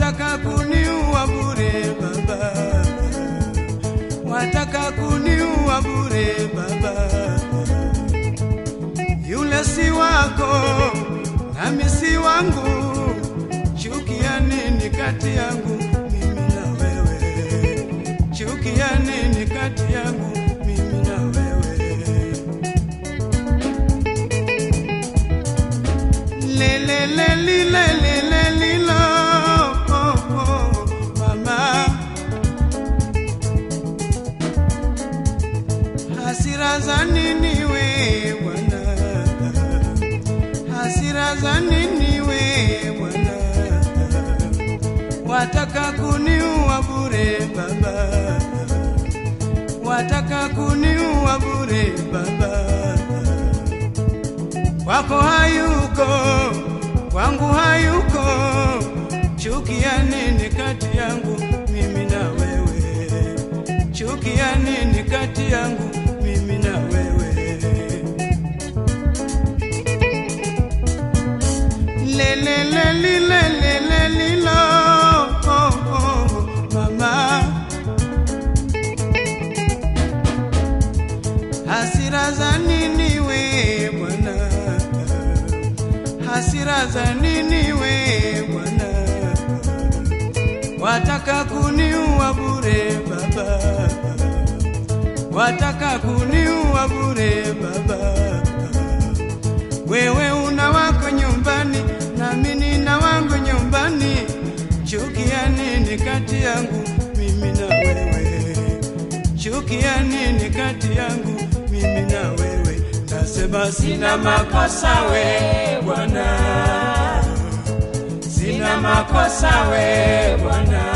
wataka kuniua bure baba, wataka kuniua bure baba, yule si wako nami si wangu, chukia nini kati yangu. Wataka kuniua bure baba. Wako hayuko kwangu hayuko. Chuki ya nini kati yangu mimi na wewe. Chuki ya nini kati yangu mimi na wewe. Lelelelilelelelilo wataka kuniua bure baba. Wataka kuniua bure baba. Wewe una wako nyumbani nami nina wangu nyumbani. Chukia nini kati yangu mimi na wewe. Chukia nini kati yangu mimi na wewe. Nasema sina makosa we bwana sina makosa we bwana